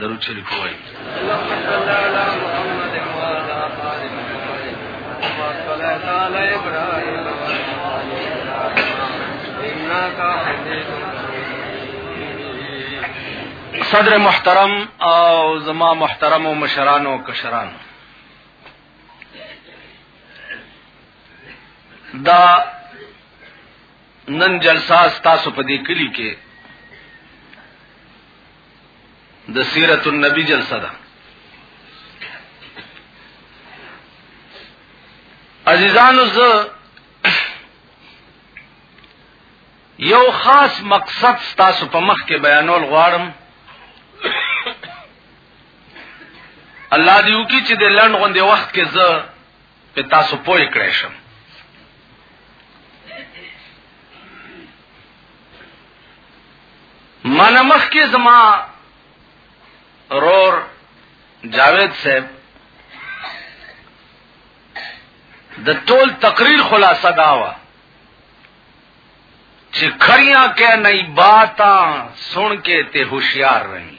درود شریف وای صدر محترم او زما محترم و مشران و کشران دا نن جلسه تاسو په دې کلی کې د سیرت النبی جلسه ده عزیزانو زه یو خاص مقصد ستاسو په مخ کې بیانول غواړم الله دې وکړي چې د لند غوندې وخت کې زه په تاسو پوه کړی شم من مخ کې زما رور جاوید صاحب د ټول تقریر خلاصه دا و چې خریاں کې نه باتا سن کې ته هوشیار رہی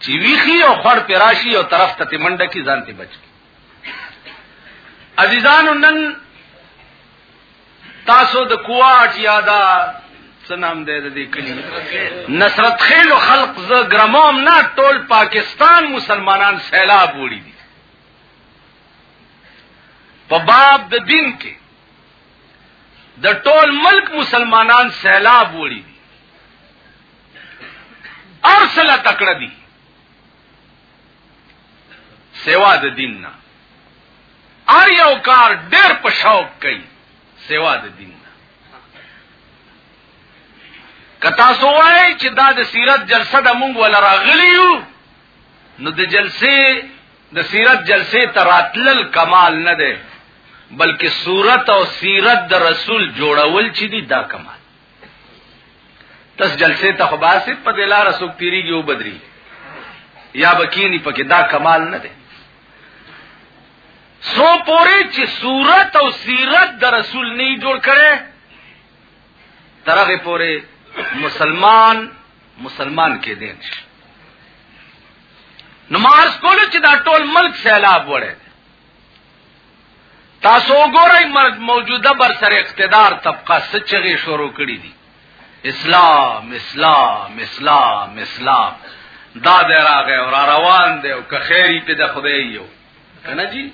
چې ویخي او خړ پراشي او طرف ته منډه کی ځان ته بچ عزیزان نن تاسو د کوواټ یادا سنام دې دې کلی نصرت خیل خلق ز ګرموم نه ټول پاکستان مسلمانان سیلاب وړي دي په باب د دین کې د ټول ملک مسلمانان سیلاب وړي دي ارسله تکړه دي سوا د دین نه ار یو کار ډېر په شوق کوي سوا د دین نه کتا سوای چې دا د سیرت جلسه د مونږ ولا راغلی یو نو د جلسې د سیرت جلسې تراتل کمال نه ده بلکې صورت او سیرت د رسول جوړول چې دي دا کمال تس جلسه ته خباسه په دلار سوک تیریږي او بدري یا بکینی پکې دا کمال نه دی سو پوری چې صورت او سیرت د رسول نه جوړ کړي ترغه پوری مسلمان مسلمان کې دین نماز کولو چې دا ټول ملک سیلاب وړي تاسو وګورئ موجوده بر سر اقتدار طبقه سچغي شروع کړی دي اسلام اسلام اسلام اسلام دا د راغه او را روان دی او که خیری په د خدای یو کنه جی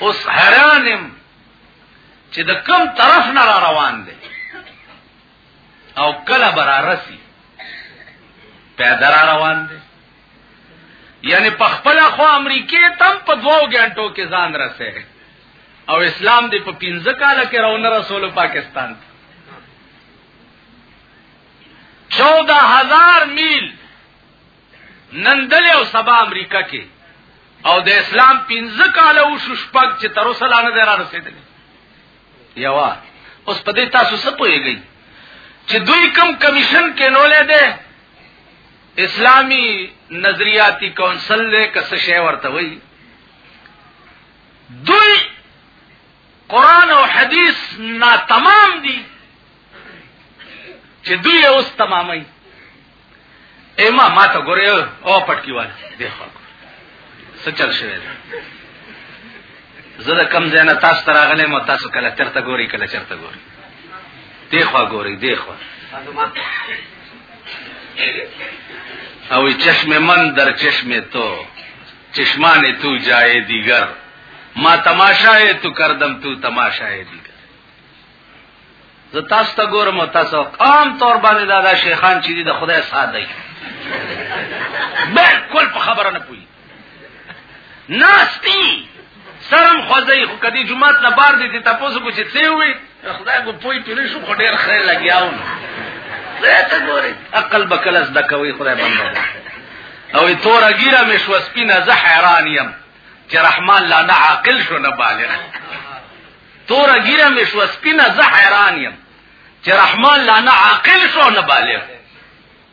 اوس حیرانم چې د کم طرف نه را روان دی او کله برا رسی پیدا را روان دی یعنی په خپل خو امریکای تم په دوو غنټو کې ځان رسې او اسلام دې په 15 کال کې راونه رسول پاکستان 14000 میل نندل او سبا امریکا کې او د اسلام 15 کال او شپږ چې تر اوسه لا نه را رسیدل یوا اوس په دې تاسو څه پوهیږئ چې دوی کم کمیشن کې نولې ده اسلامی نظریاتی کونسل دے کس شے ورتوئی دوی قرآن او حدیث نا تمام دی چې دوی اوس تمامای ایما ما ته ګوره او پټکی والا دی خلکو څه چل شوی دی زه د کم ځای نه تاسو ته راغلی یم تاسو کله چېرته ګورئ کله چېرته ګورئ دیخوا ګورئ دیخوا او چشم من در چشم تو چشمان تو جائے دیگر ما تماشا ہے تو کردم تو تماشا ہے دیگر زه تاسو ته ګورم تاسو عام طور باندې دا دا شیخان چې دي د خدای سات دی بالکل په خبره نه پوي ناستی سرم خوځي خو کدي جمعات نه بار دي ته تاسو کو چې څه وي خدای کو پوي پیری شو خو ډیر خیر لګیاو زه ته ګوري عقل بکلس د کوي خدای باندې او تور ګیره مې شو سپینه زه حیران یم چې رحمان لا نه عاقل شو نه بالغ توره ګیره مې شو سپینه زه حیران یم چې رحمان لا نه عاقل شو نه بالغ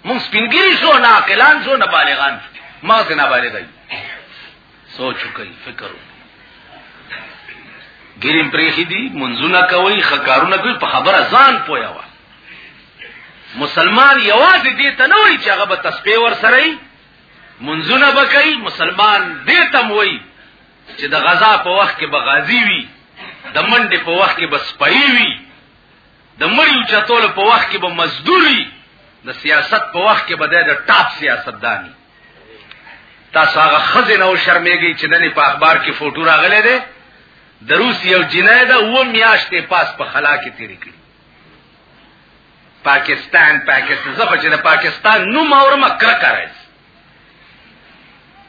مونږ سپینګری شو نه عاقلان شو نه بالغان ما څه نه بالغ دی سوچ وکړئ فکر وکړئ ګریم پریخي دي منځونه کوي خکارونه کوي په خبره ځان پویا و مسلمان یوازې دې ته نه وایي چې هغه به تسبیح ور سره منځونه بکای مسلمان دې تم وایي چې د غزا په وخت کې به غازی وي د منډې په وخت کې به سپایي وي د مړیو چتول په وخت کې به مزدوري د سیاست په وخت کې به د ټاپ سیاستداني تاسو هغه خزینه او شرمېږي چې نن په اخبار کې فوټو راغلي دي د روس یو جنای ده و میاشتې پاس په خلا کې تیرې کړې پاکستان پاکستان زه خو چې د پاکستان نوم اورم کرکه راځي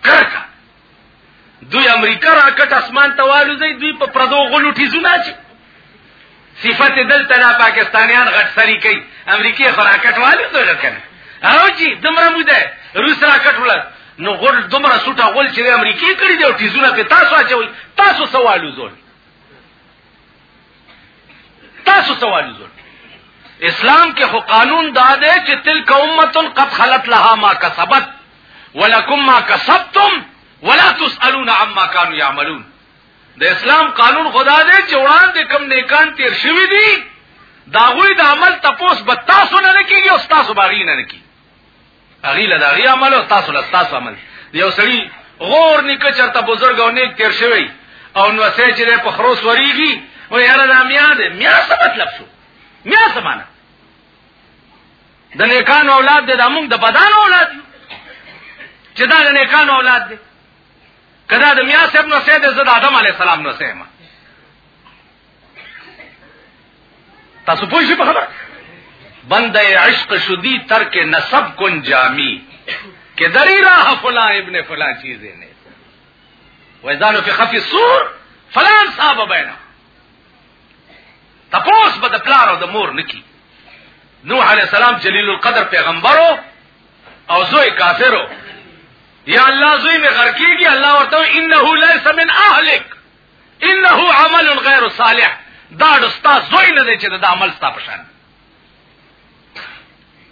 کرکه دوی امریکا راکټ اسمان ته والوځي دوی په پردو غلو ټیزونه چي صفت دلته نه پاکستانیان غټ سری کوي امریکای خراکټ والي دوی کنه او جی دمره مو ده روس راکټ ولر نو غول دمره سټه غول چې امریکای کړی دی او ټیزونه په تاسو اچوي تاسو سوالو زول تاسو سوال زور اسلام کې خو قانون دا دی چې تلک امه قد خلت لها ما کسبت ولکم ما کسبتم ولا تسالون عما كانوا يعملون د اسلام قانون خدا دې چې وړاندې کم نیکان تیر شوی دي دا غوی د عمل تپوس به تاسو نه کیږي او تاسو باغی نه کیږي هغه له دغه عمل او تاسو له تاسو عمل یو سړی غور نکه چرته بزرګ او نیک تیر شوی او نو سه چې په خروس وریږي و یاره دا میا دې میا څه مطلب شو میا څه معنا د نیکانو اولاد دې د موږ د بدن اولاد چې دا د نیکانو اولاد دې کدا د میا صاحب نو سه دې زړه آدم علی السلام نو سه ما تاسو پوه شئ په خبره بنده عشق شدی تر کې نسب کن جامی کې دری راه فلا ابن فلا چیزې نه وایدانو کې خفي سور فلان صاحب بینا تپوس به د پلار او د مور نکی نوح علیہ السلام جلیل القدر پیغمبرو او زوی کافرو یا الله زوی می غرقیږي الله ورته انه ليس من اهلک انه عمل غیر صالح دا دستا زوی نه دی چې دا عمل ستا پشان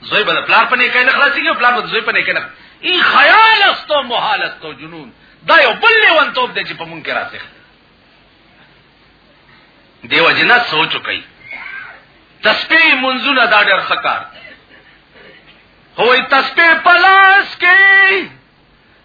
زوی بل پلار پنه کین خلاصي کې پلار بل زوی پنه کین ای خیال استو محال استو جنون دا یو بل لیوان توپ دی چې په مونږ کې راځي دیو جنا سوچو کوي تسبیح منزونه دا ډېر خکار هوې تسبیح پلاس کې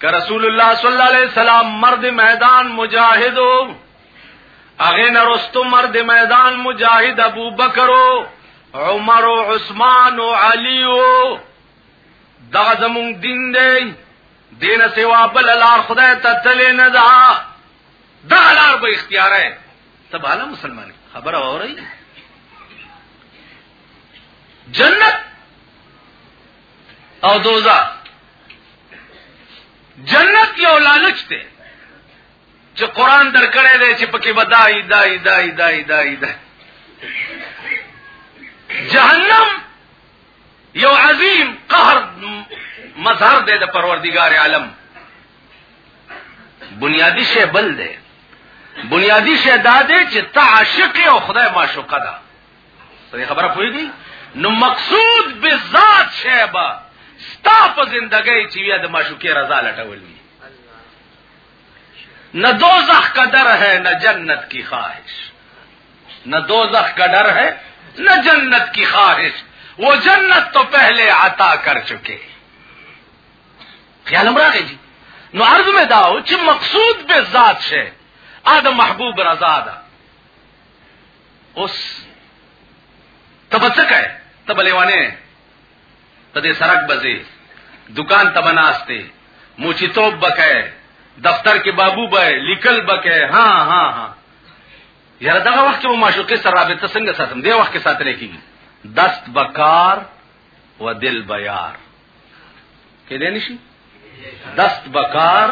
که رسول الله صلی الله علیه وسلم مرد میدان مجاهد او هغه نرستو مرد میدان مجاهد ابو بکر او عمر او عثمان او علی او دا زمون دین دی دین سوا بل لار خدای ته تل نه دا دا لار به اختیار ہے تب عالم مسلمان خبر اور رہی جنت او دوزا جنت یو لالچ دی چې قران درکړې دی چې پکې بدای دای دای دای دای دای جهنم یو عظیم قهر مظهر دی د پروردگار عالم بنیادی شی بل دی بنیادی شی دا دی چې تعاشق او خدای معشوقه ده په خبره پوهیږي نو مقصود به ذات شیبا ستا په زندګۍ چې بیا د معشوقې رضا لټول وي نہ دوزخ کا ڈر ہے نہ جنت کی خواہش نہ دوزخ کا ڈر ہے نہ جنت کی خواہش وہ جنت تو پہلے عطا کر چکے خیال امراغ جی نو عرض میں داؤ چھ مقصود بے ذات سے آد محبوب رضا دا اوس تبڅکه تبلیوانه ته دې سرک بزي دکان تبناسته موچیتوب بکای دفتر کې بابو به لیکل بکای ها ها ها یاره دغه وخت کې معشوقې سره رابطه څنګه ساتم دې وخت کې ساتل کېږي دست بکار و دل بیار کې دې نشي دست بکار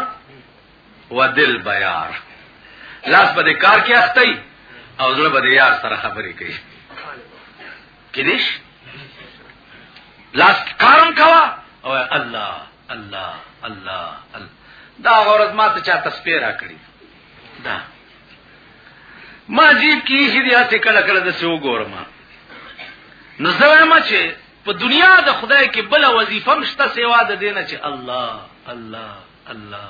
و دل بیار لاس به کار کې اخته او زړه به یار سره خبرې کوي کې دې لاس کارم کوا او الله الله الله الله دا غورز ما ته چا تسبیح را کړی دا ما جیب کې شي دي هڅه کړه کړه د سو ګورم نو زه ما چې په دنیا د خدای کې بل وظیفه مشته سیوا د دینه چې الله الله الله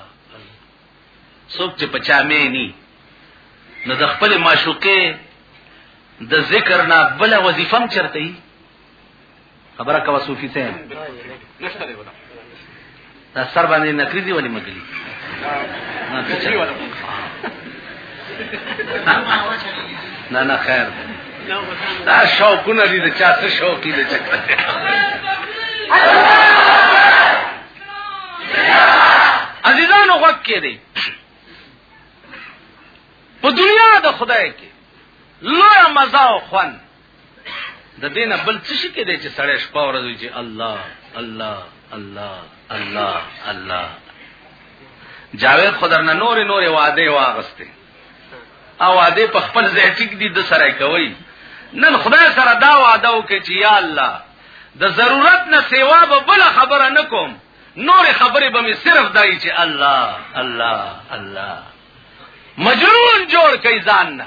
څوک چې پچا مې ني نو د خپل معشوقې د ذکر نه بل وظیفه هم چرته خبره کا وسوفی ته دا سر باندې نکري دی ولې مګلي نه نه خیر دا شوقونه دي د چا څه شوق دي چې عزیزانو غوږ کې دي په دنیا د خدای کې لوی مزه او خوند د دین بل څه شي کې دی چې سړی شپه ورځ وي چې الله الله الله الله الله جاوید خدرنه نور نور وعده واغسته او وعده په خپل ځای ټیک دي د سره کوي نن خدای سره دا وعده وکړي چې یا الله د ضرورت نه سیوا به بل خبره نکوم نور خبره به می صرف دای چې الله الله الله مجنون جوړ کئ ځان نه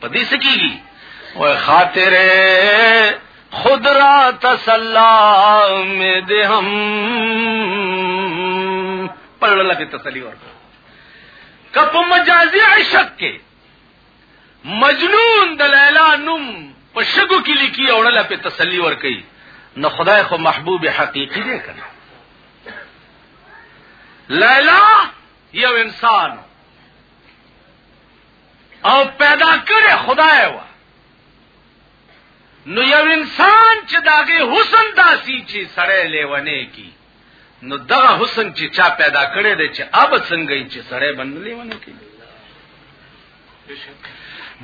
په دې سکیږي او خاطر خود را تسلام دې هم پړل لګي تسلی ورکړه کپ مجازي عشق کې مجنون د لیلا نوم په شګو کې لیکي او ړل په تسلی ور کوي نو خدای خو محبوب حقيقي دی کنه لیلا یو انسان او پیدا کړی خدای وا نو یو انسان چې داغه حسن داسي چې سړی لیونه کی نو دا حسن چې چا پیدا کړی دی چې اب څنګه چې سړی باندې لیونه کی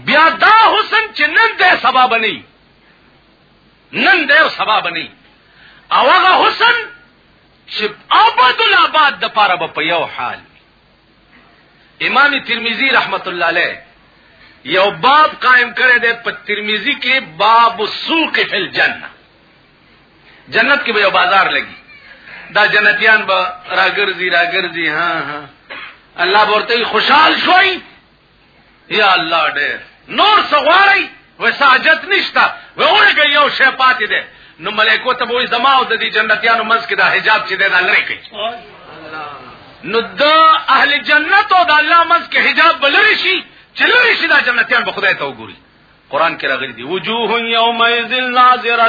بیا دا حسن چې نن دې سبا بنی نن دې سبا بنی او هغه حسن چې ابد الاباد د پاره په یو حال امام ترمذی رحمت الله علیه یو باب قائم کړی دی په ترمذی کې باب السوق فی الجنه جنت کې به یو بازار لګي دا جنتیان به راګرځي راګرځي ها ها الله ورته خوشحال شوي یا الله ډېر نور څه غواړي و ساجت نشتا و اورګه یو شی پاتې ده نو ملائکو ته وې زما او د دې جنتیانو منځ کې دا حجاب چې ده لری کوي نو د اهل جنت او د الله منځ کې حجاب بلری شي چې لری شي دا جنتیان به خدای ته وګوري قران کې راغلي دي وجوه یومئذ ناظره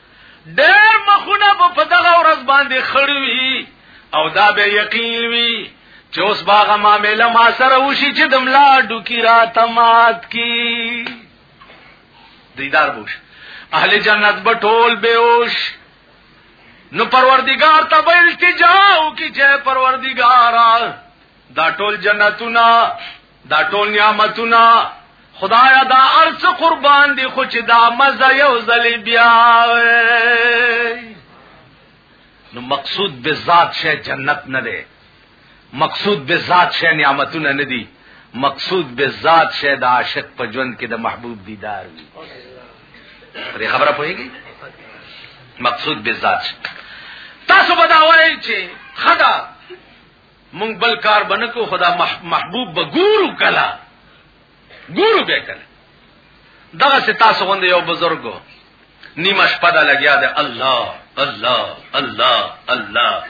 ډېر مخونه به په دغه ورځ باندې خړی وي او دا به یقین وي چې اوس باغ ما مله ما سره وشي چې د ملا ډوکی را تمات کی دیدار بوش اهل جنت به ټول بهوش نو پروردگار ته به التجا او کی چې پروردگارا دا ټول جنتونه دا ټول نعمتونه خدایا دا ارڅ قربان دی خو چې دا مزه یو ځل بیا نو مقصود به ذات شه جنت نه دی مقصود به ذات شه نعمتونه نه دی مقصود به ذات شه د عاشق په ژوند کې د محبوب دیدار وي پرې خبره پوهیږي مقصود به ذات شه تاسو بداوي چې خدا مونږ بل کار بنکو خدا محبوب به ګورو کلا ګورو به کلا دغه ستا سوند یو بزرګو نیمه شپه دا لګیا ده الله الله الله الله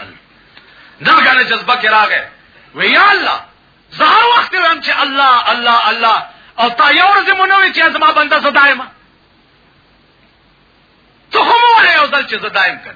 دا غاله جذبه کې راغې وی یا الله زهر وخت ویم چې الله الله الله او تا یو ورځ مونږ وی چې زما بنده زدایم ته هم وله یو ځل چې زدایم کړ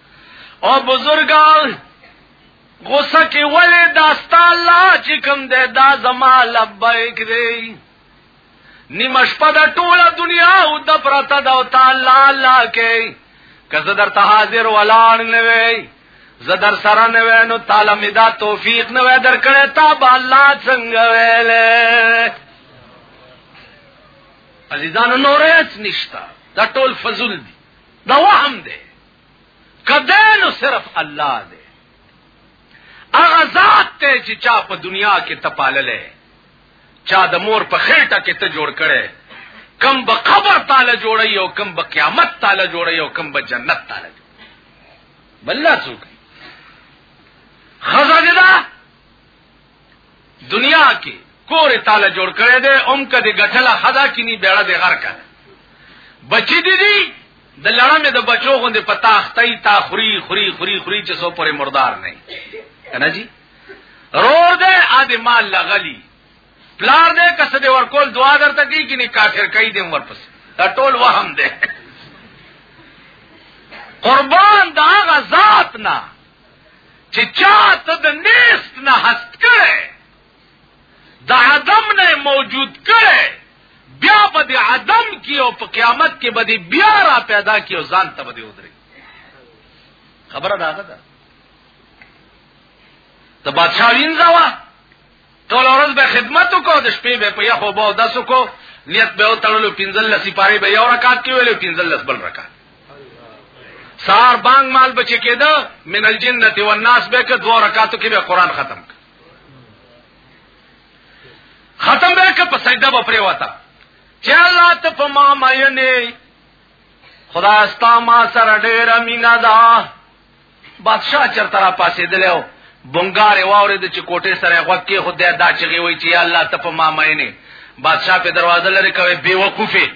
او بزرګان غوسه کې ولې داستا الله چې کوم دې دا زما لبیک دی نیمه شپه د ټوله دنیا او د پرته د او تعالی الله کې که زه درته حاضر ولاړ نه وي زه در سره نه وې نو تعالی می دا توفیق نه وې درکړې تا به الله څنګه ویلې عزیزانو نورې نشتا دا ټول فضل دي دا وهم دی کدینو صرف الله دې هغه ذات ته چې چا په دنیا کې تپاللې چا د مور په خېټه کې ته جوړ کړي کم به قبر تعالی جوړي او کم به قیامت تعالی جوړي او کم به جنت تعالی بللا څوک خزانه دا دنیا کې کور تعالی جوړ کړی دی اوم کدی غټلا خدا کینی بیړه دی غر کړه بچی دی دی د لړمه د بچو غوندې پتا اختای تا خوري خوري خوري خوري چې سو پرې مردار نه کنه جی رور دې ا دې مال لغلی پلار دې کس دې ورکول دعا درته کی کینی کافر کای دې ورپس دا ټول وهم دې قربان دا غزاد چې چاته د نیست نه هست کړي د عدم نه موجود کړي بیا به د عدم کې او په قیامت کې به د بیا را پیدا کې او ځان ته به د ودرې خبره دا ده ته بادشاہ وینځوا ټول ورځ به خدمت وکړو د شپې به په یخو بو داس وکړو نیت به وتړلو پنځل لسی پاره به یو رکعت کې ویلو پنځل لس بل رکعت سار بانګ مال بچی کېده من الجنه والناس به کې دوه رکعاتو کې به قران ختم کړ ختم به کې په سجده به پرې وتا چې الله ته په ما مې نه خدا استا ما سره ډېر مینا ده بادشاہ چرته را پاسېدلی و بونګار یې واورېد چې کوټې سره یې غوږ کېښود دی دا چغې وایي چې یا الله ته په ما مینې بادشاہ پې دروازه لرې کوې بې وقوفې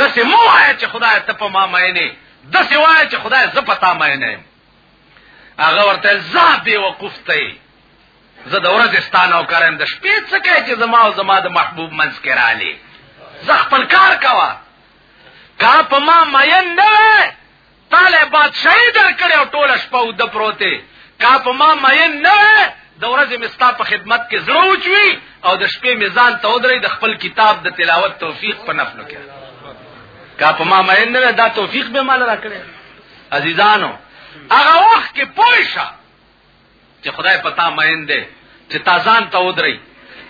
داسې مه وایه چې خدایه ته په ما مینې داسې وایه چې خدایه زه په تا مینه یم هغه ورته زه بې وقوف ته یې زه د ورځې ستا نوکر یم د شپې څه کوې چې زما او زما د محبوب منځ کې رالې زه خپل کار کوه که په ما مین نه وې تاله بادشاہي درکړې او ټوله شپه ود پروته کا په ما مې نه د ورځې مستا په خدمت کې زړه وچوي او د شپې میزان ته ودرې د خپل کتاب د تلاوت توفیق په نفلو کې کا په ما مې نه دا توفیق به مال راکړي عزیزانو هغه وخت کې پوښه چې خدای پتا مین دی چې تازان ته ودرې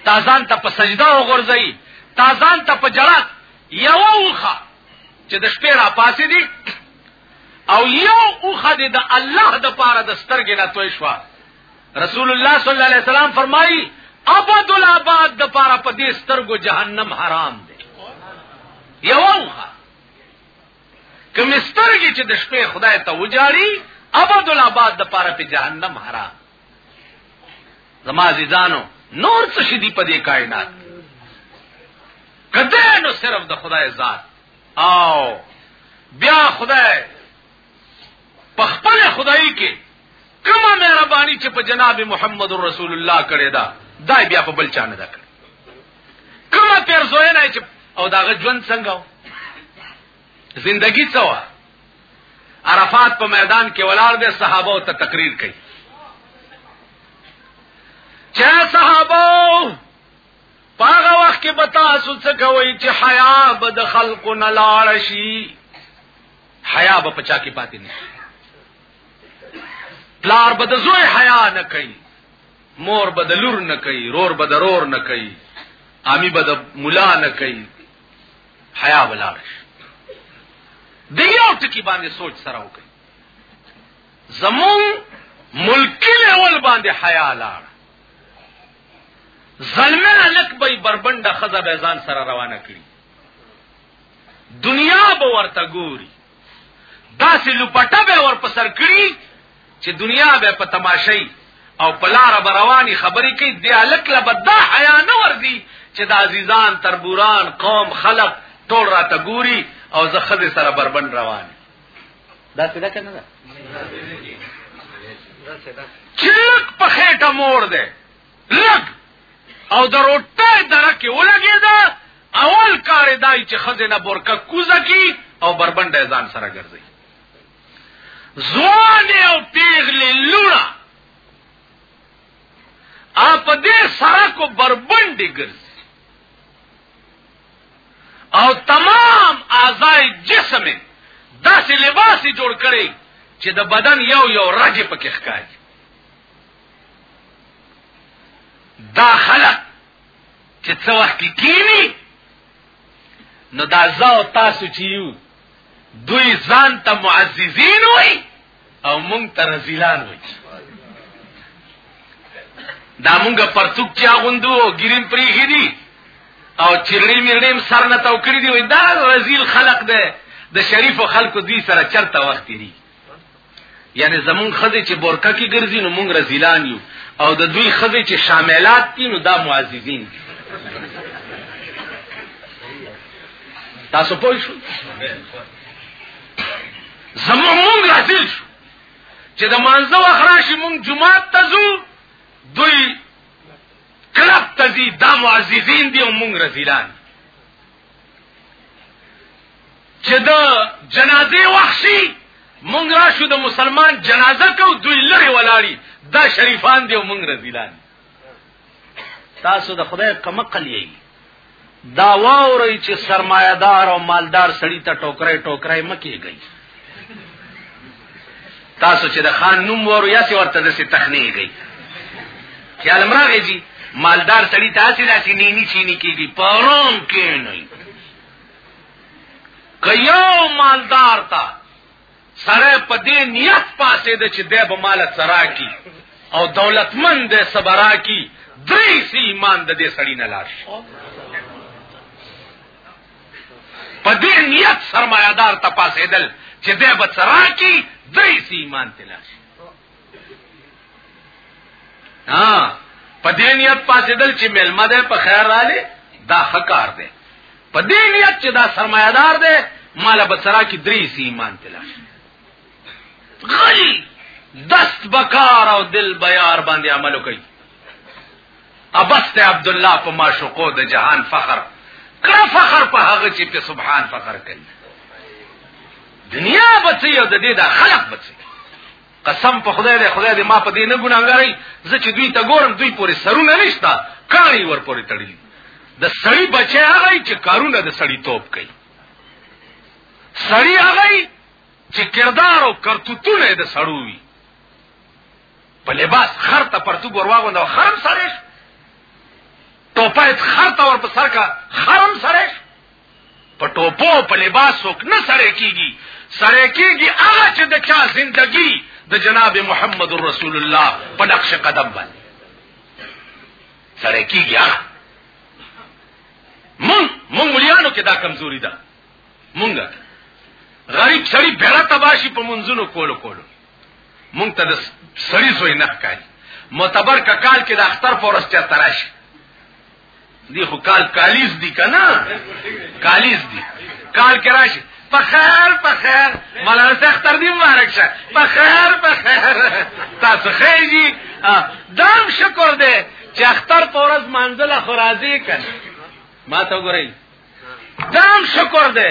تازان ته په سجده وغورځي تازان ته په جړات یو وخه چې د شپې را پاسې دي او یو وخه د الله د پاره د سترګې نه توي شو رسول الله صلی الله علیه وسلم فرمایي ابد الاباد د پاره په دې سترګو جهنم حرام دی یو وخه کوم سترګې چې د شپې خدای ته وجاړي ابد الاباد د پاره په جهنم حرام زما عزیزانو نور څه شي دی په دې کائنات کده نو صرف د خدای ذات او بیا خدای په خپل خدای کې کومه مهرباني چې په جناب محمد رسول الله کړې ده دا بیا په بل چا نه ده کومه پیرزوینه چې او داغه ژوند څنګه و زندگی څه و عرفات په میدان کې ولاړ دي صحابه او ته تقریر کوي چا صحابه پاغه وخت کې بتا سوڅ کوي چې حیا به د خلقو نه لاړ شي حیا به پچا کې پاتې نه پلار به د زوی حیا نه کوي مور به د لور نه کوي رور به د رور نه کوي امي به د مولا نه کوي حیا ولاړ شي د یو ټکی باندې سوچ سره وکړي زمون ملکی لیول باندې حیا لاړ زلمه لک به بربنده خزه به ځان سره روانه کړي دنیا به ورته ګوري داسې لپټه به ور پسر کړي چې دنیا به په تماشای او پلار برواني خبرې کوي دی الک له بدا حیا نه وردی چې د عزیزان تربوران قوم خلق ټول را تګوري او زه خدای سره بربن روان دا څه ده کنه دا چلک په خېټه مور ده لګ او د روټه درکه ولګي دا اول کار دای چې خزینه برکه کوزه کی او بربنده ځان سره ګرځي زوان او پیغلی لونا آپ دے سارا کو بربنڈی گرز او تمام اعضای جسم داسې لباس جوړ کړي چې د بدن یو یو رګ پکې ښکاري دا خلق چې څو وخت کینی نو دا زاو تاسو چې یو دوی ځان ته معززین وای او مونږ ته رزیلان وای دا مونږه پرتوک چا غوندو او ګریم پریخي دي او چیرړی میرړیم سر نه توکړي دي وای دا رزیل خلق ده د شریف خلکو دوی سره چرته وخت دي یعنی زمون خزه چې بورکا کې ګرځي نو مونږ رزیلان یو او د دوی خزه چې شاملات دي نو دا معززین دي تاسو پوه شئ زمون مونږ رزیل شو چې د مانزه وخراشي مونږ جمعه ته ځو دوی کلب تزي دا معززین دي او مونږ رزیلان دي چې د جنازې وحشي مونږ راشو د مسلمان جنازه کو دوی لري ولاړی دا شریفان دی او مونږ رزیلان تاسو د خدای کمقل یی دا واوري چې سرمایدار او مالدار سړی ته ټوکرې ټوکرې مکیږي تاسو چې د خان نوم ورو یا سی ورته د سی تخنیه گئی خیال مراغه جی مالدار سړی تاسو داسې نینی چینی کیږي پرون کې نه کيو مالدار تا سره په دې نیت پاسې د چې د به مال سرا کی او دولتمند د صبرا کی درې سی ایمان د دې سړی نه لاړ په دې نیت سرمایدار تپاسېدل چې دی به سرا کی دای سی ایمان تلاش ها په دې نیت پاسېدل چې ملما ده په خیر رااله دا حکار ده په دې نیت چې دا سرمایدار ده مال به سرا کی درې سی ایمان تلاش غلی دست بکار او دل بیار باندې عمل کوي ابس ته عبد الله په معشوقو د جهان فخر کړه فخر په هغه چې په سبحان فخر کوي دنیا بچي او د دې د خلق بچي قسم په خدای دې خدای دې ما په دې نه ګناګاري زه چې دوی ته ګورم دوی پورې سرونه نشتا کانی ور پورې تړلې د سړی بچي هغه چې کارونه د سړی توپ کوي سړی هغه چې کردار او کرتوتونه د سړوي په لباس خر ته پرتوګ ورواغوند او خرم سره شو ټوپه خر ته ور په سر کا خرم سره شو په ټوپو په لباس څوک نه سره کیږي سره کیږي هغه چې د چا زندگی د جناب محمد رسول الله په نقش قدم باندې سره کیږي هغه مون مون مليانو کې دا کمزوري ده مونږه غریب سړی بیره تباشی په منځونو کولو کولو مونږ ته د سړی زوی نه ښکاري معتبر کال کې د اختر فورس چا تراش دی خو کال کالیز دی کنه کالیز دی کال کې راشي په خیر په خیر مولانا شیخ تر دې مبارک شه په خیر په خیر تاسو خیری دام شکر دې چې اختر پورز منزل خورازي کړ ما ته ګورئ دام شکر دی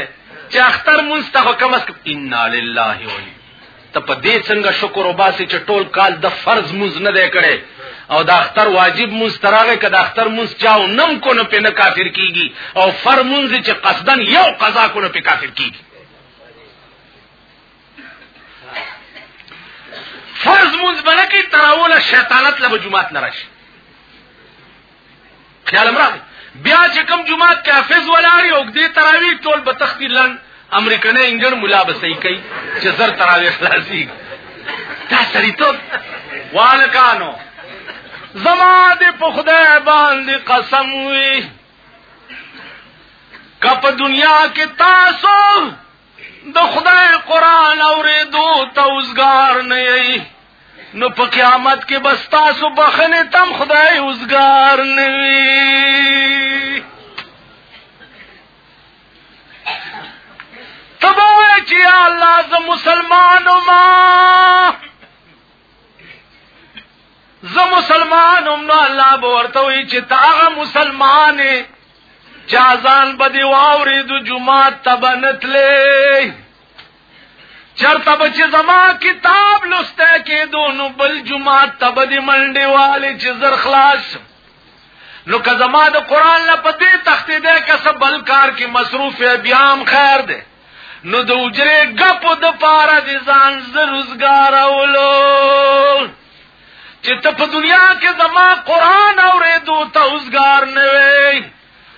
چې اختر مونږ ته حکم اس ان لله و ته په دې څنګه شکر وباسي چې ټول کال د فرض مونږ نه دی کړي او د اختر واجب مونږ تراغه کده اختر مونږ چاو نم کو نه په نه کافر کیږي او فر مونږ چې قصدا یو قضا کو نه په کافر کیږي فرض مونږ باندې تراول شیطانت له جمعات نه راشي خیال مراد بیا چې کوم جمعه کې حافظ ولاړی او دې تراوی ټول به تختی لن امریکنه انګړ مولا به صحیح کوي چې زر تراوی خلاصي دا سړی ته والکانو زما دې په خدای باندې قسم وي کپ دنیا کې تاسو د خدای قران اورې دو توزګار نه یی نو په قیامت کې بس تاسو بخنه تم خدای اوسګار نوي تبو چې الله ز مسلمانو ما ز مسلمانم نو الله به ورته وي چې تاغه مسلمانې چا ځان بدی واورې د جمعه تبنتلې چرته به چې زما کتاب لسته کې دونو بل جمعه تبدی منډه والے چې زر خلاص نو که زما د قران لا پدې تختې ده که سب بل کار کې مصروف بیام خیر ده نو د اجره غپ د پاره د ځان زروزګار اولو چې ته په دنیا کې زما قران اورې دوه توزګار نه وي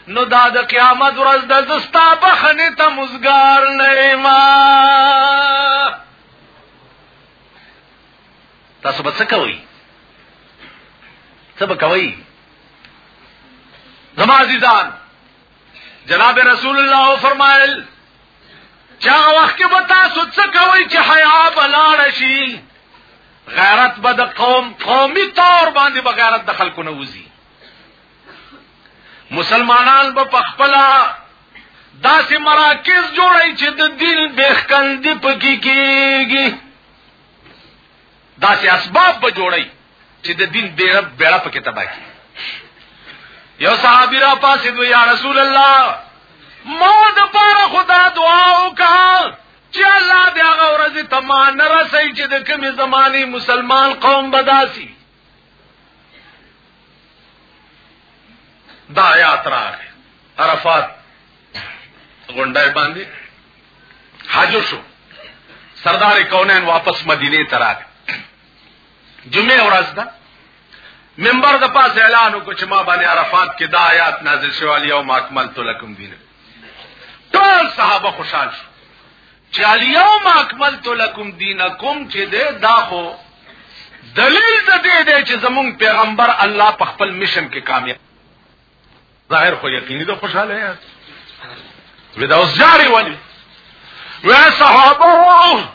نو دا د قیامت ورځ د زستا بخنه ته مزګار لریما تاسو به څه کوئ څه به کوئ زما عزیزان جناب رسول الله فرمایل چا وخت کې به تاسو څه کوئ چې حیا بلاړ شي غیرت به د قوم قومي تور باندې بغیرت د خلکو نه وځي مسلمانان به پخپلا داسې مراکز جوړي چې د دین بخکندې پکې کېږي داسې اسباب به جوړي چې د دین بیره بیره پکې تباہ کی یو صحابي را پاسې دوی یا رسول الله ما د پاره خدا دعا وکړه چې الله بیا غورځي تما نه رسي چې د کومې زماني مسلمان قوم بداسي دا آیات راغی عرفات غونډای باندې حج شو سردار کونین واپس مدینه ته راغی جمعه ورځ ده منبر د پاس اعلان وکړ چې ما باندې عرفات کې دا آیات نازل شوه الیوم اکملت لکم دینکم ټول صحابه خوشاله شو چې الیوم اکملت لکم دینکم چې ده دا خو دلیل د دې دی چې زمونږ پیغمبر الله په خپل مشن کې کامیاب ظاهر خو یقیني ده خوشاله یې ودا اوس جاری ولی و صحابه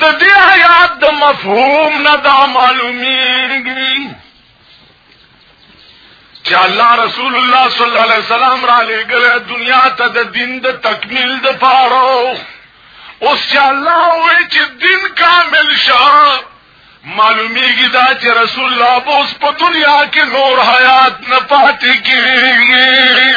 د دې آیات د مفهوم نه دا معلومیږي چې الله رسول الله صلی الله علیه وسلم را لګل دنیا ته د دین د تکمیل د پاره اوس چې الله وې چې دین کامل شه معلومیږي دا چې رسول الله اوس په دنیا کې نور حیات نه پاتې کیږي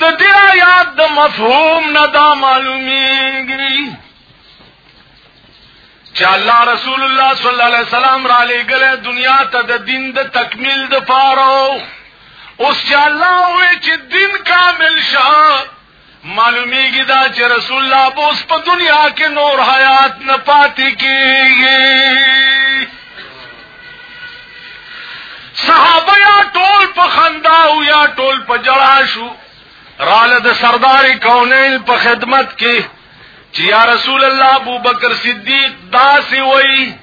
د دې آیات د مفهوم نه دا معلومیږي چې الله رسول الله صلی الله علیه وسلم را لېګل دنیا ته د دین د تکمیل د پاره اوس چې الله وې چې دین کامل شه معلومیږي دا چې رسول الله بوس په دنیا کې نور حیات نه پاتې کیږي صحابه یا ټول په خندا او یا ټول په جړا شو رااله د سردار کونین په خدمت کې چې یا رسول الله ابو بکر صدیق داسې وای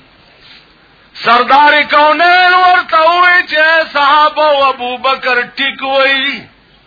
سردار کونین ورته وای چې صحابه او ابو بکر ټیک وای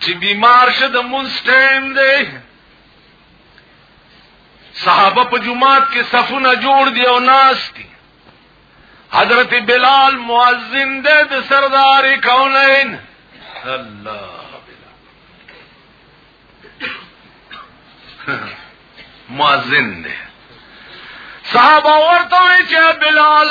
چې بیمار شه د مونږ ټایم دی صحابه په جمعات کې صفونه جوړ دی او ناس دي حضرت بلال مؤذن دی د سردار کونین الله مؤذن دی صحابه ورته چې بلال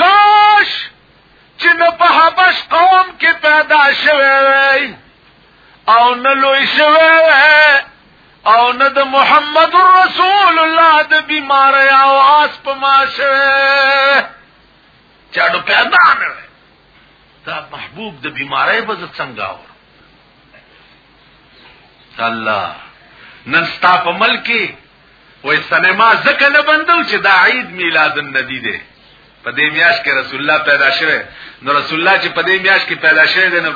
کاش چې نه په حبش قوم کې پیدا شوی او نه لوی شوی او نه د محمد رسول الله د بیمار او آس په ما شوی چاډو پیدا نه دا محبوب د بیمارۍ په څنګه اور الله نن ستا په ملک وای سینما ځکه نه بندو چې دا عید میلاد النبی دی په دې میاش کې رسول الله پیدا شوه نو رسول الله چې په دې میاش کې پیدا شوه دی نو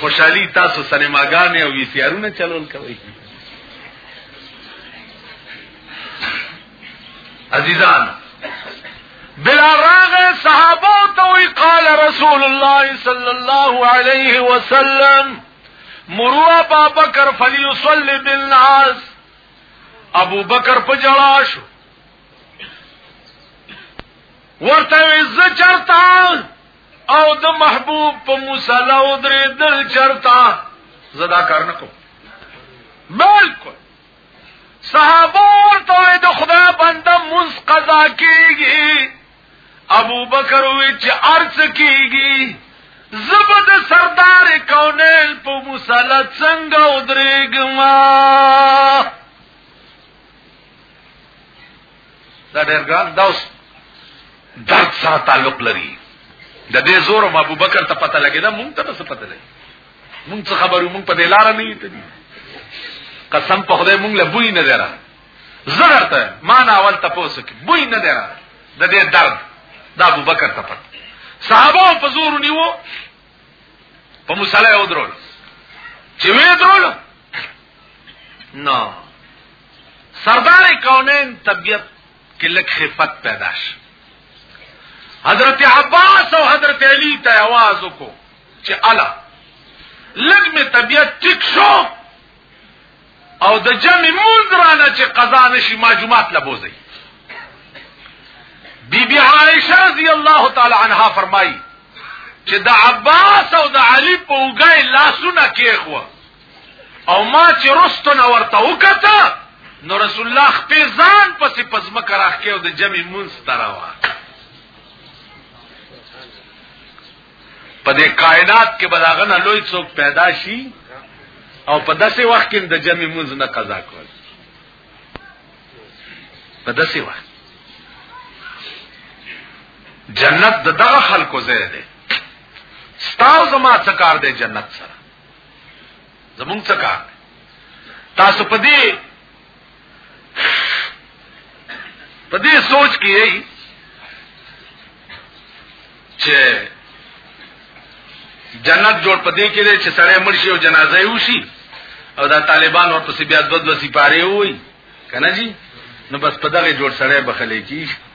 خوشحالي تاسو سینماګانې او وی سي ارونه چلول کوي عزیزان بلا راغ صحابه توي قال رسول الله صلى الله عليه وسلم مروا ابا بکر فليصلي بالناس ابو بکر په جړا شو ورته عزت چرتا او د محبوب په مصلا او درې دل چرتا زدا کار نه کوم بالکل صحابه ورته د خدای بنده مز قضا کیږي ابو بکر وی چې ارڅ کیږي زبد سردار کونیل په مصلا څنګه ودرېګم دا ډېر ګران دا اوس درد سره تعلق لري د دې زور ما ابو بکر ته پته لګی دا مونږ ته څه پته لګی مونږ څه خبرو مونږ په دې لار نه یو قسم په خدای مونږ له بوی نه درا زه درته ما نه اول تاسو کې بوی نه درا د دې درد د ابو بکر ته پته صحابه په زور نیو په مصالح او درول چې وې درول نو سردار کونین طبیعت کې لک خفت پیدا شي حضرت عباس او حضرت علی ته आवाज وکړو چې الا لګ می طبیعت ټیک شو او د جمع مونږ رانه چې قضا نشي ما جمعات لبوزي بی بی عائشہ رضی الله تعالی عنها فرمایي چې د عباس او د علی په وګای لاسونه کېخو او ما چې رستن ورته وکته نو رسول الله خپل ځان پسې پزما کراخ کې او د جمع مونږ تراوه په دې کائنات کې بلاغه نه لوی څوک پیدا شي او په داسې وخت کې د جمع منځ نه قضا کول په داسې وخت جنت د دغه خلکو ځای دی ستاسو زما څه کار دی جنت سره زمونږ څه کار تاسو په دې په دې سوچ کې یې چې جنت جوړ پدې کې دی چې سړی مرشي او جنازه یې وشي او دا طالبان ورپسې بیا دوه دوه سپاره وي کنه جی نو بس په دغه جوړ سړی بخلې کی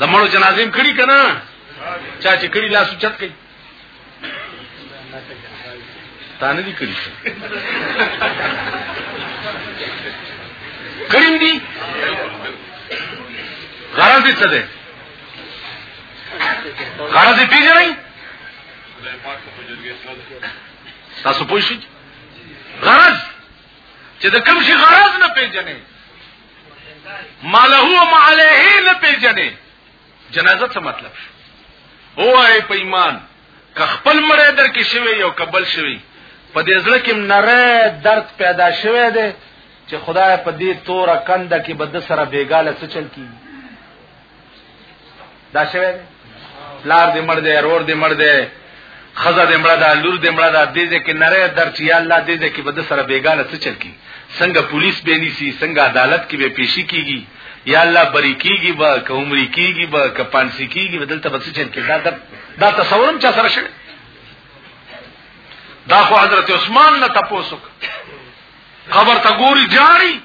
د مړو جنازې کړي کنه چا چې کړي لاس چت کوي تا نه دي کړي کړي دي غرض دې څه ده غرض دې پیژنې تاسو پوښتنه غرض چې د کوم شي غرض نه پیژنې مالهو معلیه نه پیژنې جنازه څه مطلب شو اوه په ایمان که خپل مړی در کې شوی یو قبل شوی په دې ځل کې نره درد پیدا شوی دی چې خدای په دې تور کنده کې بد سره بیګاله څه چل کیږي دا شوه پلار دې مړ دی ورور دې مړ دی خزه دې مړه ده لور دې مړه ده دې دې کې نره درچ یا الله دې دې کې بده سره بیګانه څه چل کی څنګه پولیس به نیسی څنګه عدالت کې به پیشي کیږي یا الله بری کیږي با که عمرې کیږي با که پانسی کیږي بدلته به څه چل کی دا دا تصورم چا سره شوه دا خو حضرت عثمان نه تاسو خبر تا ګوري جاری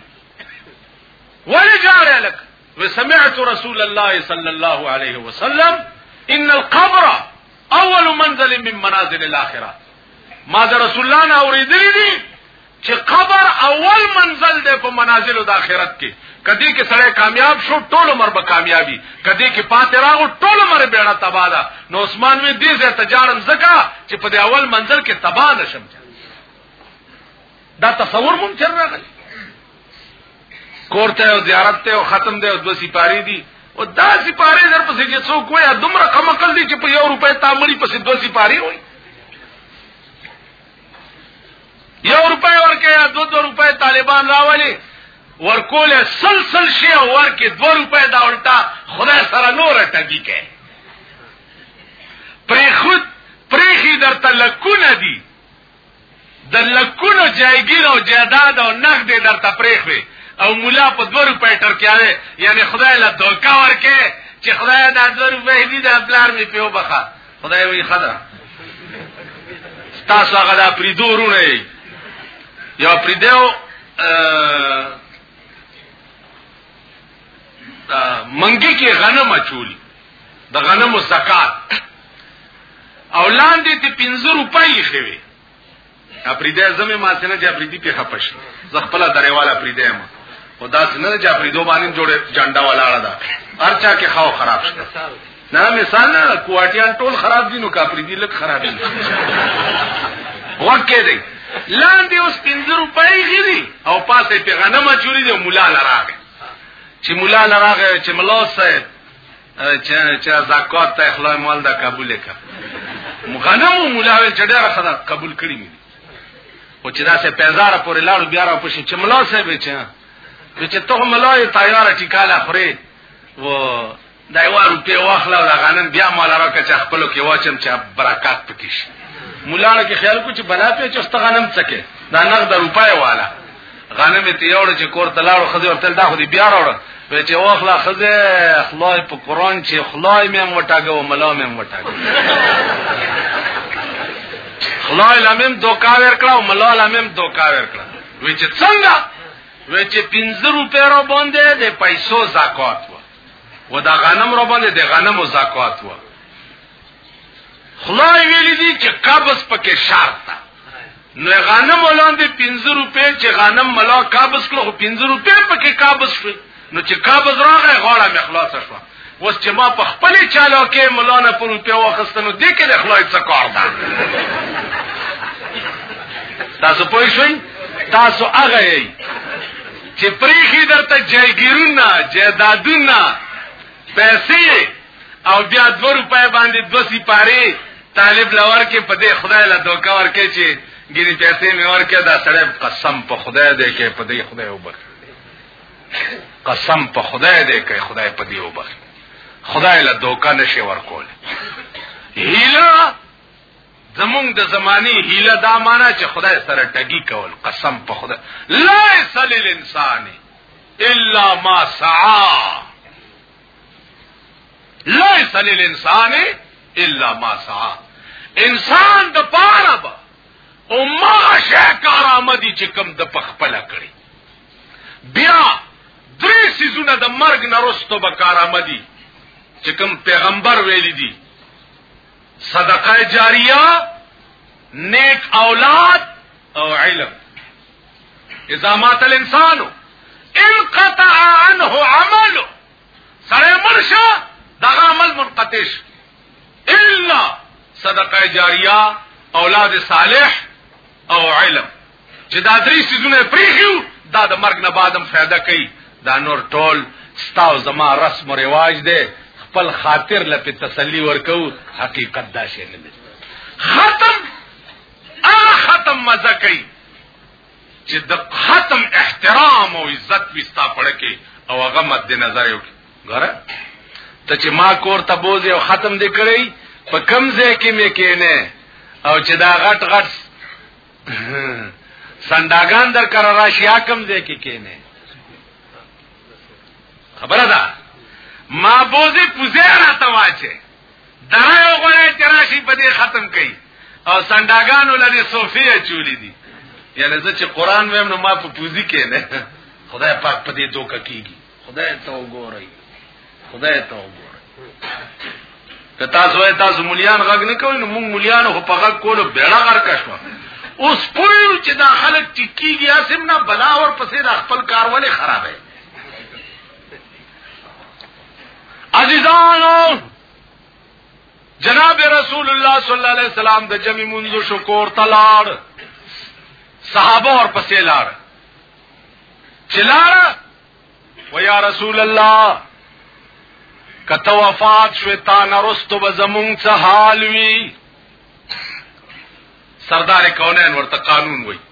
ولې جاری لکه وسمعت رسول الله صلی الله علیه وسلم ان القبر اول منزل من منازل الاخره ما د رسول الله نه اوریدلی دي چې قبر اول منزل دی په منازل د آخرت کې کدی کې سړی کامیاب شو ټول عمر به کامیابی کدی کې پاتې راغو ټول عمر بیړه تبا ده نو عثمان وی دې زه تجارم زکا چې په دې اول منزل کې تبا نشم دا تصور مون چر راغلی کورته او زیارت ته او ختم دی او دو سپاری دی او دا سپاری در پسې چې څوک وای دومره کم عقل دی چې په یو روپۍ تامړي پسې دو سپاری وای یو روپۍ ورکه یا دو دو روپۍ طالبان راولي ورکول سلسل شي او ورکه دو روپۍ دا الټا خدای سره نور ټګي کوي پرې خود پرې خې درته لکونه دي د لکونو جایګیر او جیداد او نقد در تپریخ وی او مولا په 2 روپۍ ټرکیاوي یعنی خدای له دوکا ورکه چې خدای دا 2 روپۍ دي د بلار می پیو بخا خدای وی خدا تاسو هغه د پریدورونه یا پریدو منګي کې غنم اچولي د غنمو زکات او لاندې ته 50 روپۍ خوي اپریده زمه ما سينه چې اپریدي په خپش زه خپل درېواله اپریده ما او دا سينه چې اپریدو باندې جوړه جنډا ولاړه ده ارچا کې خاو خراب شته نه مثال نه کوټیان ټول خراب دي نو کاپریدي لک خراب دي وکه دی لاندې اوس 50 روپۍ غري او پاسه په غنمه چوری دی مولا لراغه چې مولا لراغه چې ملا صاحب چې چې زکات ته اخلاص مال دا قبول کړه مغنمو مولاوی چې ډېر خدا قبول کړی مې او چې دا سه پیزار پورې لاړو بیا را پښې چې ملا صاحب چې چې ته ملا یې تیار ټیکاله خوري و دا یو روپې واخله او غنن بیا مال راکه چې خپل کې واچم چې برکات پکې شي مولانا کې خیال کو چې بنا په چې استغنم څکه دا نغد روپای والا غنم ته یوړ چې کور ته لاړ خزه ورته دا خو دې بیا راوړ به چې واخلا خزه خلای په قران چې خلای مې وټاګو ملا مې وټاګو خلای لمم دوکا ور کړو ملا لمم دوکا ور کړو وی چې څنګه وی چې 15 روپیا را باندې د پیسو زکات و و دا غنم را باندې د غنمو زکات و خدای ویلی دی چې قبض پکې شرط ده نو غنم ولاندې 15 روپے چې غنم ملا قبض کړو 15 روپے پکې قبض شو نو چې قبض راغی غاړه مې خلاص شو وس چې ما په خپل چالو کې ملا نه پر روپے واخستنو دې کې د خدای څخه کار ده تاسو پوه شئ تاسو هغه یې چې پریخي درته جایګیرونه جیدادونه پیسې او بیا دو روپای باندې دو سی پاری طالب لور کې په دې خدای له دوکا ورکې چې ګینه پیسې مې ورکې دا سړی قسم په خدای دې کې په دې خدای وبخ قسم په خدای دې کې خدای په دې وبخ خدای له دوکا نشي ورکول هیلا زمونږ د زمانی هیله دا معنا چې خدای سره ټګي کول قسم په خدای لا سلیل انسان الا ما سعا لیس للانسان الا ما سعى انسان د پاره با او ما شا کارآمدی چې کم د پخپل کړی بیا درې سيزونه د مرګ نرستو به کارآمدی چې کم پیغمبر ویلی دی صدقه جاریه نیک اولاد او علم اذا مات الانسان انقطع عنه عمله سره مرشه دغه عمل منقطع شي الا صدقه جاریه اولاد صالح او علم چې دا درې سيزونه پریخیو دا د مرګ نه بعدم فائدہ کوي دا نور ټول ستاو زما رسم و رواج دی خپل خاطر لپاره تسلی ورکو حقیقت دا شی نه ختم هغه ختم مزه کوي چې د ختم احترام او عزت وستا پړه کې او هغه مد نظر یو غره ته چې ما کور ته بوزي او ختم دې کړی په کم ځای کې مې کېنه او چې دا غټ غټ سنداګان در کر راشي کم ځای کې کېنه خبره ده ما بوزي پوزه راته واچي دا یو غړی چې راشي په دې ختم کوي او سنداګانو لدی صوفیه چولی دي یعنی زه چې قران ویم نو ما په پوزي کې نه خدای پاک په دې دوکه کیږي خدای ته وګورئ خدای ته وګورئ که تاسو وای تاسو مليان غږ نه کوئ نو موږ مليان خو په غږ کولو بیړه غر کښو اوس پوه چې دا خلک ټیکيږي اسم نه بلا ور پسې د خپل کار ولې خرابې عزیزانو جناب رسول الله صلی الله علیه وسلم د جمع منځو شکور تلار صحابه اور پسې لار چلار و یا رسول الله کته وفات شو تا نرستو به زمون څه حال وی سردار کونین ورته قانون وای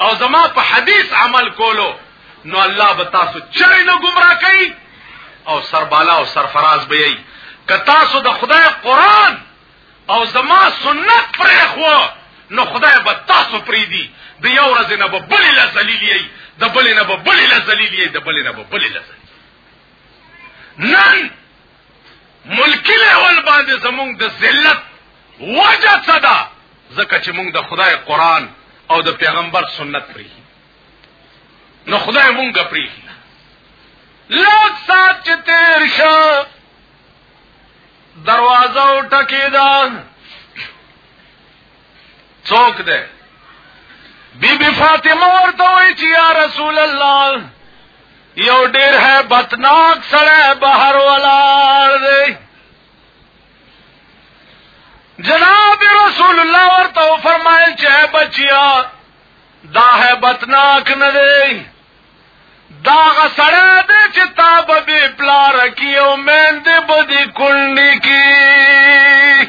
او زما په حدیث عمل کولو نو الله به تاسو چرې نه گمراه کوي او سربالا او سرفراز به یي که تاسو د خدای قران او زما سنت پرې خو نو خدای به تاسو پرې دی د یو ورځ نه به بل له ذلیل یي د بل نه به بل له ذلیل یي د بل نه به بل له ذلیل نن ملکی لیول باندې زمونږ د ذلت وجه څه ده ځکه چې مونږ د خدای قران او د پیغمبر سنت پری نو خدای مونږ پری لږ سات چې تیر شو دروازه ټکی ده څوک ده بی بی فاطمه ورته وی چې یا رسول الله یو ډیر ہے بتناک سره بهر ولار دی جناب رسول الله ورته فرمایل چې بچیا دا ہے بتناک نه دی دا غسړه دې چې تا به پلار کیو مې دې بدی کونډي کی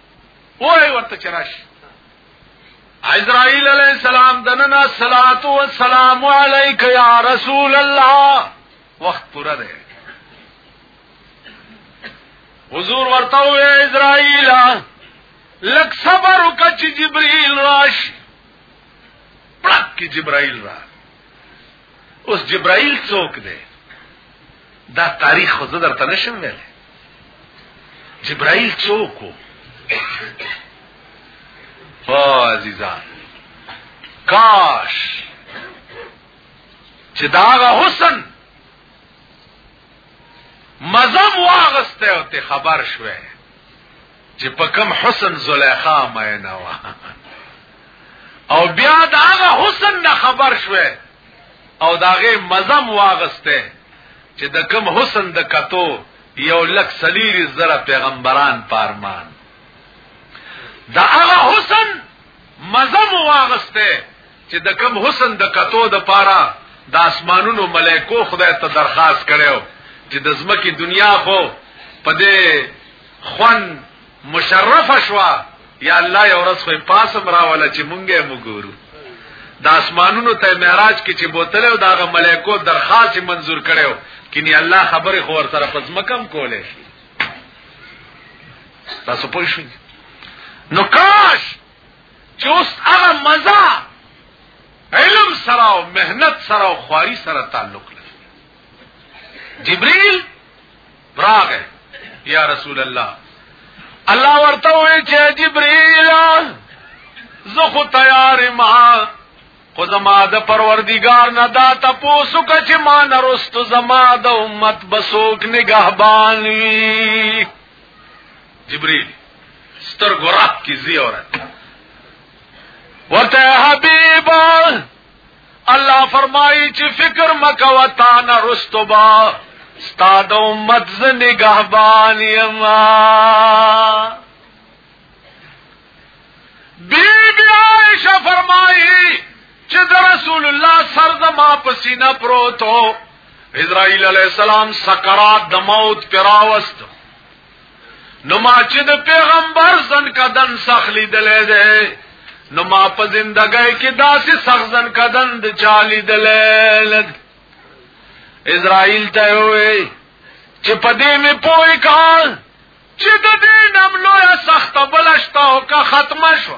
وای ورته چرش عزرائیل علیہ السلام دننا صلوات و سلام علیک یا رسول الله وخت پورا ده حضور ورته وې اسرائیل لک صبر وکړي جبرئیل راشي پړک کې جبرائیل را اوس جبرائیل څوک دی دا تاریخ خو زه درته نشم ویلی جبرائیل څوک و عزیزان کاش چې داغه حسن مزم واغسته او ته خبر شوه چې په کوم حسن زلیخا مینه وا او بیا دا حسن نه خبر شوه او داغه مزم واغسته چې د کوم حسن د کتو یو لک سلیری زره پیغمبران پارمان دا هغه حسن مزم واغسته چې د کوم حسن د کتو د پاره د اسمانونو ملائکو خدای ته درخواست کړو چې د زمکی دنیا خو په دې خون مشرف شوا یا الله یو ورځ خو پاسم راواله چې مونږه مګورو د اسمانونو ته معراج کې چې بوتل او داغه ملائکو درخواست منزور کړو کینی الله خبره خو ور سره پزمکم کولې شي تاسو پوه شئ نو کاش چې اوس هغه مزه علم سره او مهنت سره او خواري سره تعلق جبريل راغه یا رسول الله الله ورته وی چې جبريل زه خو تیار ما خو زما د پروردگار نه دا تاسو کچ ما نرست زما د امت بسوک نگهبان وی جبريل ستر ګرات کی زیورت ورته حبیبا الله فرمایي چې فکر مکو تا نه رستبا ستاد امت ز نگهبان یما بی بی عائشہ فرمایي چې د رسول الله سر د ما پسینه پروتو اسرائیل علیہ السلام سکرات د موت پراوست نو ما چې د پیغمبر زن کدن سخلی دلې ده نو ما په زندګۍ کې داسې سخزن کدن د چالي دلې اسرائیل ته وې چې په دې مې پوي کال چې د دې نم لویا سخت بلشتاو کا ختمه شو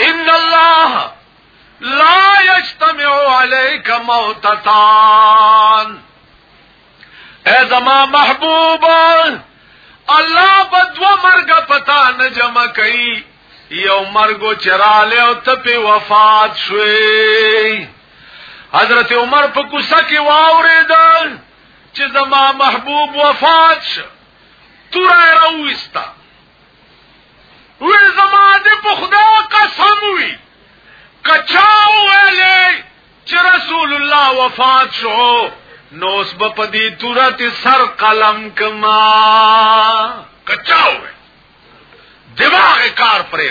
ان الله لا يجتمع عليك موتتان اے زما محبوب الله بدو مرګ پتا نه جمع کئ یو مرګو چراله او ته په وفات شوي حضرت عمر په کوڅه کې واوریدل چې زما محبوب وفات شه تور راوستا وی زما د پخدا قسم وی کچاو ویلې چې رسول الله وفات شو نو سب پدی تورت سر قلم کما کچاو وی دماغ کار پرې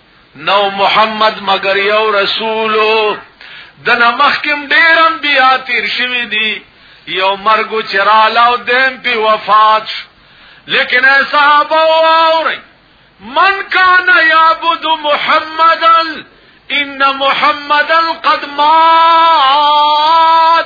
نو محمد مگر یو رسولو دنه مخکم ډیر انبیاء تیر شوی دی یو مرګ چراله او دیم په وفات لیکن صحابه واوري من کان یعبد محمدا ان محمدا قد مات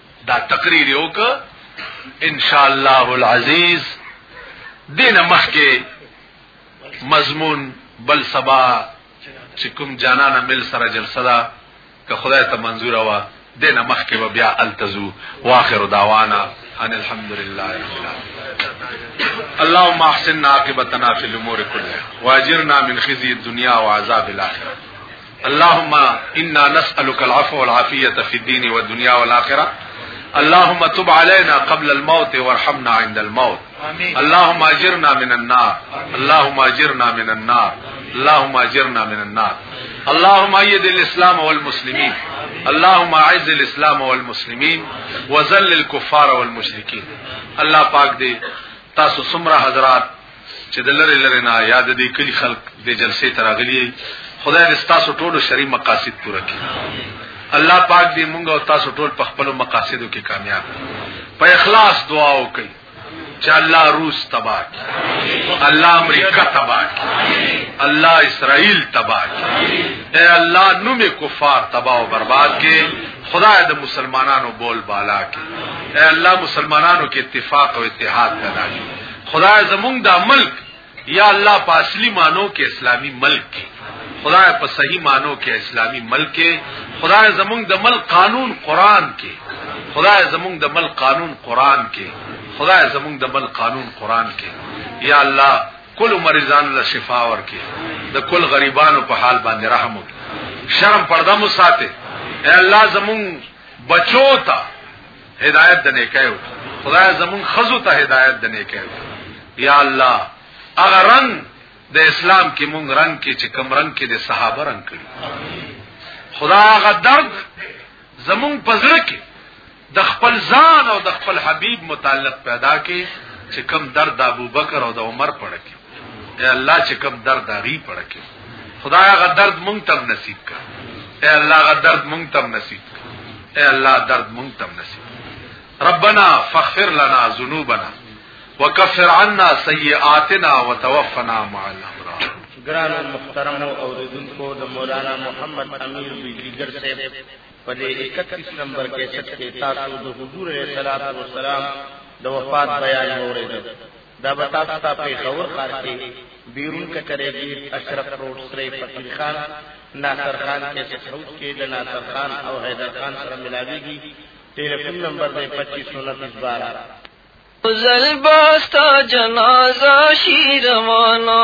دا تقریر یو که ان شاء الله العزیز دین مخکې مضمون بل سبا چې کوم جانانه مل سره جلسه ده که خدای ته منظور وا دین مخکې به بیا التزو واخر دعوانا ان الحمد لله رب العالمين اللهم احسن عاقبتنا في الامور كلها واجرنا من خزي الدنيا وعذاب الاخره اللهم إنا نسألك العفو والعافية في الدين والدنيا والآخرة اللهم تب علينا قبل الموت وارحمنا عند الموت اللهم اجرنا من النار اللهم اجرنا من النار اللهم اجرنا من النار اللهم ايد الاسلام والمسلمين اللهم اعز الاسلام والمسلمين وذل الكفار والمشركين الله پاک دې تاسو څومره حضرات چې د لری لری نه یاد دي کلی خلک د جلسې تراغلی خدای دې تاسو ټول شری مقاصد پوره کړي الله پاک دې مونږ او تاسو ټول په خپل مقاصدو کې کامیاب په اخلاص دعا وکړي چې الله روس تباہ کړي الله امریکا تباہ کړي الله اسرائیل تباہ کړي اے الله نوم کفار تباہ او برباد کړي خدای د مسلمانانو بول بالا کړي اے الله مسلمانانو کې اتفاق او اتحاد پیدا کړي خدای زمونږ دا ملک یا الله په اصلي مانو کې اسلامی ملک کې خدای په صحیح مانو کې اسلامی ملک کې خدای زمونږ د ملک قانون قران کې خدای زمونږ د ملک قانون قران کې خدای زمونږ د ملک قانون قران کې یا الله کل مریضان له شفا ورکې د کل غریبانو په حال باندې رحم وکړي شرم پرده مو ساته اے الله زمون بچو تا هدایت د نیکیو خدای زمون خزو ته هدایت د نیکیو یا الله اغه رنگ د اسلام کې مونږ رنگ کې چې کم رنگ کې د صحابه رنگ کړی خدا هغه درد زمون پزړه کې د خپل ځان او د خپل حبیب متعلق پیدا کې چې کم درد د ابوبکر او د عمر پړ کې اے الله چې کوم درد هغه پړکه خدای هغه درد مونږ تم نصیب کړه اے الله هغه درد مونږ تم نصیب کړه اے الله درد مونږ تم نصیب ربنا فاغفر لنا ذنوبنا وكفر عنا سيئاتنا وتوفنا مع الابرار ګران محترم او رضونکو د مولانا محمد امیر بیګر صاحب په 31 نمبر کې چې تاسو د حضور علیه السلام د وفات بیان اورېدل دا به تاسو ته پېښور ښار کې بیرون کچرې ګیر اشرف روډ سره فقیر خان ناصر خان کې سحوت کې د ناصر خان او حیدر خان سره ملاويږي ټلیفون نمبر دی 2512 زل باستا جنازه شیرمانه